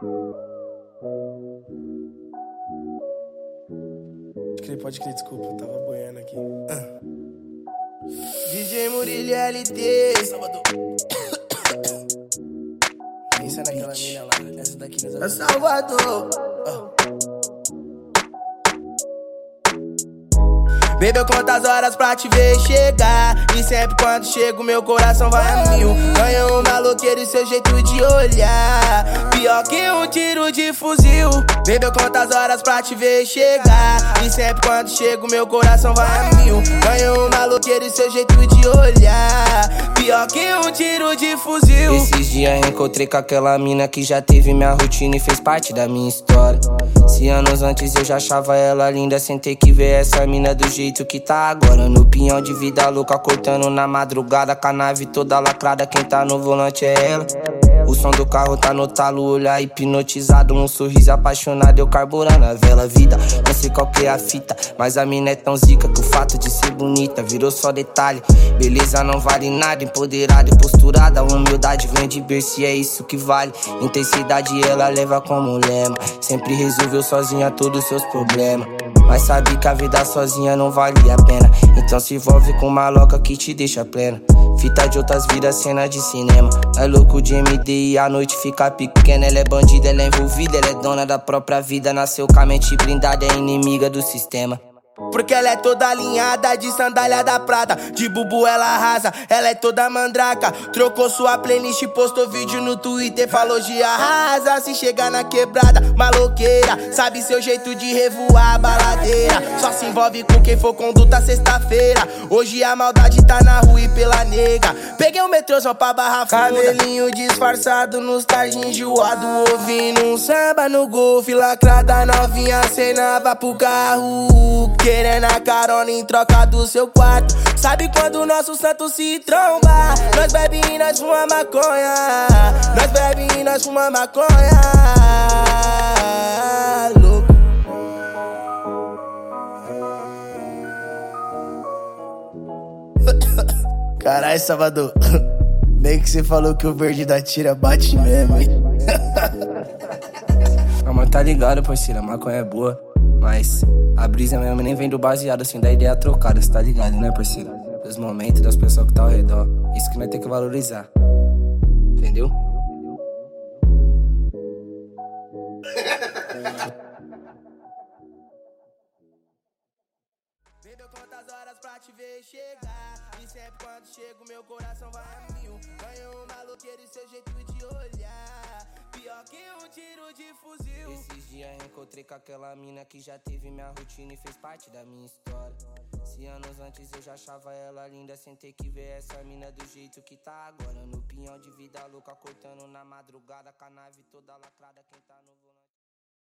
Pode crer, pode crer, desculpa, eu tava boiando aqui. Ah. DJ Murilo LT. Salvador. Pensa naquela mina lá, essa daqui nas É Salvador. Bebeu quantas horas pra te ver chegar E sempre quando chego meu coração vai a mil Ganhou um maloqueiro e seu jeito de olhar Pior que de fuzil Bebeu quantas horas pra te ver chegar E sempre quando chego meu coração vai a mil Ganhou um maloqueiro e seu jeito de olhar Pior que um tiro de fuzil Esses dias encontrei com aquela mina que já teve minha rotina e fez parte da minha história. Se anos antes eu já achava ela linda, sem ter que ver essa mina do jeito que tá agora. No pinhão de vida louca, cortando na madrugada, com a nave toda lacrada. Quem tá no volante é ela. O som do carro tá no talo, olhar hipnotizado, um sorriso apaixonado, eu carburando a vela vida. Não sei qual que é a fita, mas a mina é tão zica que o fato de ser bonita virou só detalhe. Beleza não vale nada, empoderada e posturada, humildade vem de berço e é isso que vale. Intensidade ela leva como lema, sempre resolveu sozinha todos os seus problemas. Mas sabe que a vida sozinha não vale a pena. Então se envolve com uma louca que te deixa plena. Fita de outras vidas, cena de cinema. É louco de MD e a noite fica pequena. Ela é bandida, ela é envolvida, ela é dona da própria vida. Nasceu com a mente blindada, é inimiga do sistema. Porque ela é toda alinhada de sandália da prata. De bubu ela arrasa, ela é toda mandraca. Trocou sua playlist, postou vídeo no Twitter, falou de arrasa. Se chegar na quebrada, maloqueira. Sabe seu jeito de revoar a baladeira. Só se envolve com quem for conduta sexta-feira. Hoje a maldade tá na rua e pela nega. Peguei o metrôzão pra barra funda. Cabelinho disfarçado nos tarde enjoado. Ouvindo um samba no golfe. Lacrada novinha, cenava pro carro. Querendo a carona em troca do seu quarto. Sabe quando o nosso santo se tromba? Nós bebe e nós fuma maconha. Nós bebe e nós fuma maconha. Caralho, Salvador. Bem que você falou que o verde da tira bate mesmo, hein? Ah, mas tá ligado, parceiro, a maconha é boa. Mas a brisa mesmo nem vem do baseado, assim, da ideia trocada, cê tá ligado, né, parceiro? Dos momentos das pessoas que tá ao redor. Isso que nós tem que valorizar. Entendeu? Bebeu quantas horas pra te ver chegar E sempre quando chego meu coração vai a mil Ganhou um maloqueiro e seu jeito de olhar que um tiro de fuzil Esses dias encontrei com aquela mina que já teve minha rotina e fez parte da minha história. Se anos antes eu já achava ela linda, sem ter que ver essa mina do jeito que tá agora. No pinhão de vida louca, cortando na madrugada, com a nave toda lacrada, quem tá no volante.